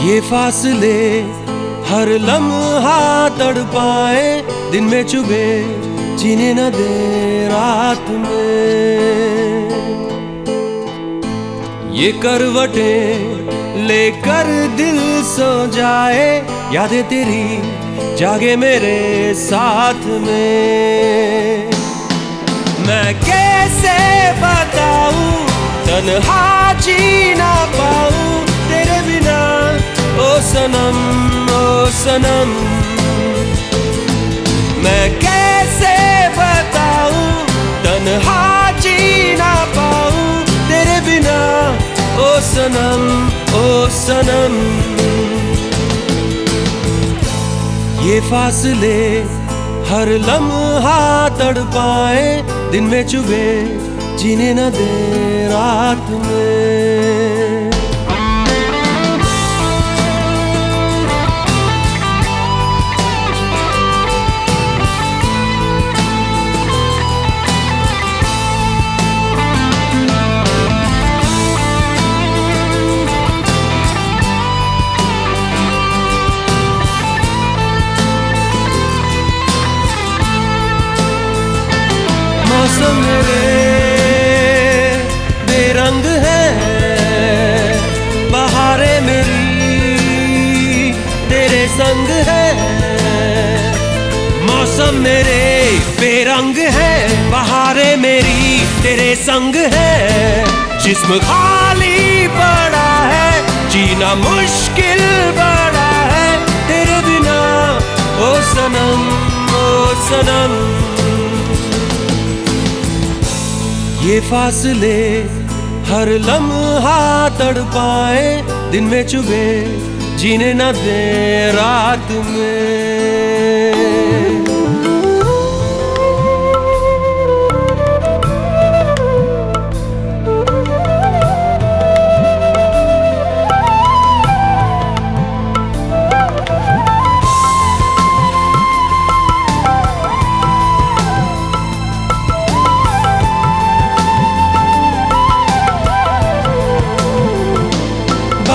ये फासले हर लम्हा तड़पाए, दिन में चुभे, जीने न दे रात में। ये करवटे लेकर दिल सो जाए, यादें तेरी जागे मेरे साथ में। मैं कैसे बताऊँ, तन्हा जी ना पाऊँ, तेरे बिना सनम ओ सनम मैं कैसे बताऊँ तन्हा जी ना पाऊँ, तेरे बिना ओ सनम ओ सनम ये फासले हर लम्हा तड़पाए, दिन में चुभे, जीने न दे रात में। मेरे बेरंग है, बहारे मेरी तेरे संग है। जिस्म खाली पड़ा है, जीना मुश्किल बड़ा है। तेरे बिना, ओ सनम ओ सनम। ये फासले हर लम्हा तड़पाए, दिन में चुभे, जीने न दे रात में।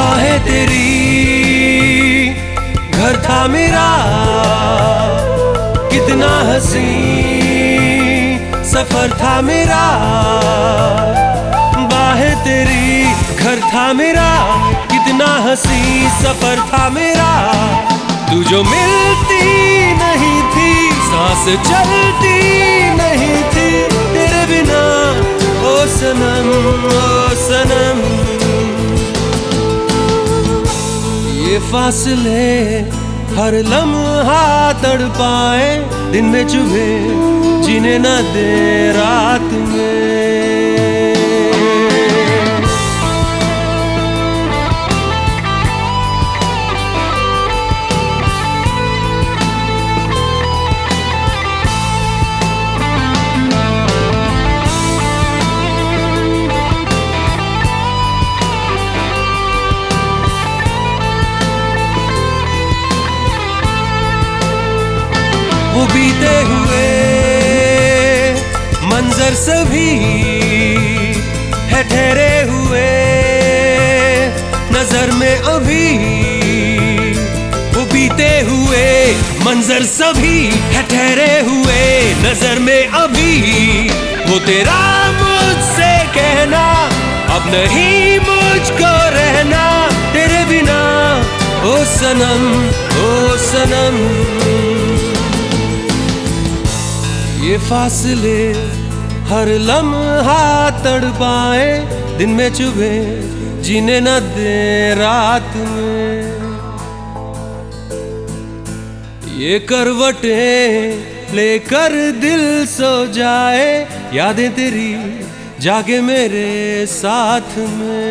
बाहें तेरी। घर था मेरा, कितना हसी। सफ़र था मेरा, बाहें तेरी। घर था मेरा, कितना हसी। सफ़र था मेरा, तू जो मिलती नहीं थी, सांस चलती नहीं थी, तेरे बिना ओ सनम। ओ फासले हर लम्हा तड़पाए दिन में चुभे जिन्हें न दे रात में। वो बीते हुए मंजर सभी है ठहरे हुए, नज़र में अभी वो बीते हुए, मंजर सभी है ठहरे हुए, नज़र में अभी वो तेरा मुझसे कहना, अब नहीं मुझको रहना तेरे बिना, ओ सनम ओ सनम। फासले, हर लम्हा तड़पाए दिन में चुभे, जीने न दे रात में। ये करवटे लेकर दिल सो जाए, यादें तेरी जागे मेरे साथ में।